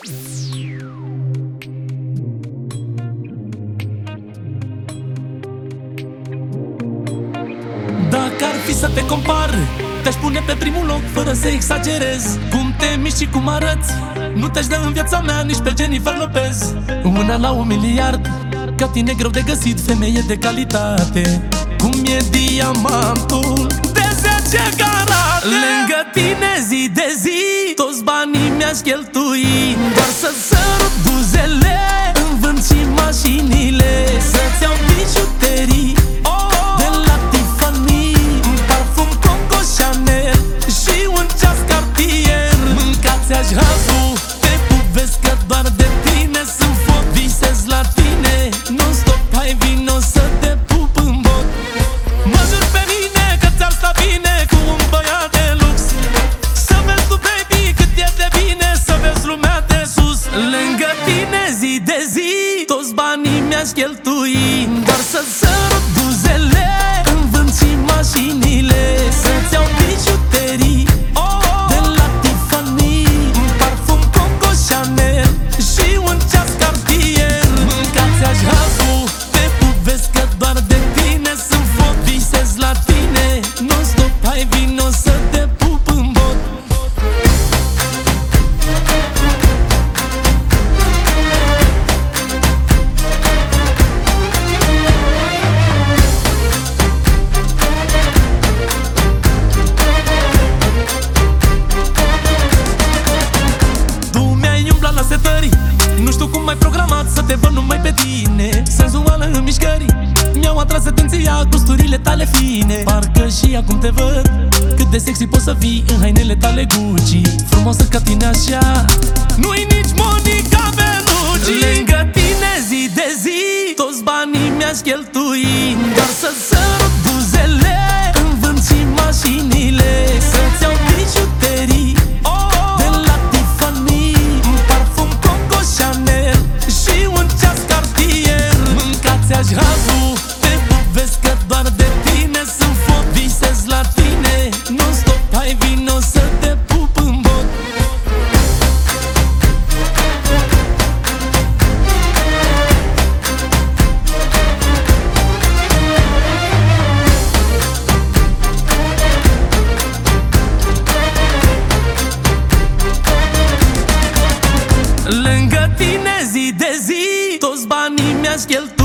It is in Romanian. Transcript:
Dacă ar fi să te compar Te-aș pune pe primul loc fără să exagerez Cum te miști și cum arăți Nu te-aș da în viața mea nici pe Jennifer Lopez. Una la un miliard Ca tine greu de găsit femeie de calitate. Cum e diamantul? De banii mi-aș cheltui Doar să sărut buzele În vânt și mașinile. Să-ți iau bijuterii de la Tiffany Parfum Coco Chanel Și un ceas Cartier. Mâncați-aș hazul banii mi-aș cheltui Doar să sărut atras atenția gusturile tale fine. Parcă și acum te văd Cât de sexy poți să fii în hainele tale Gucci. Frumosă ca tine așa. Nu-i nici Monica Bellucci. Lângă tine zi de zi Toți banii mi-aș cheltui Lângă tine zi de zi Toți banii mi-aș cheltui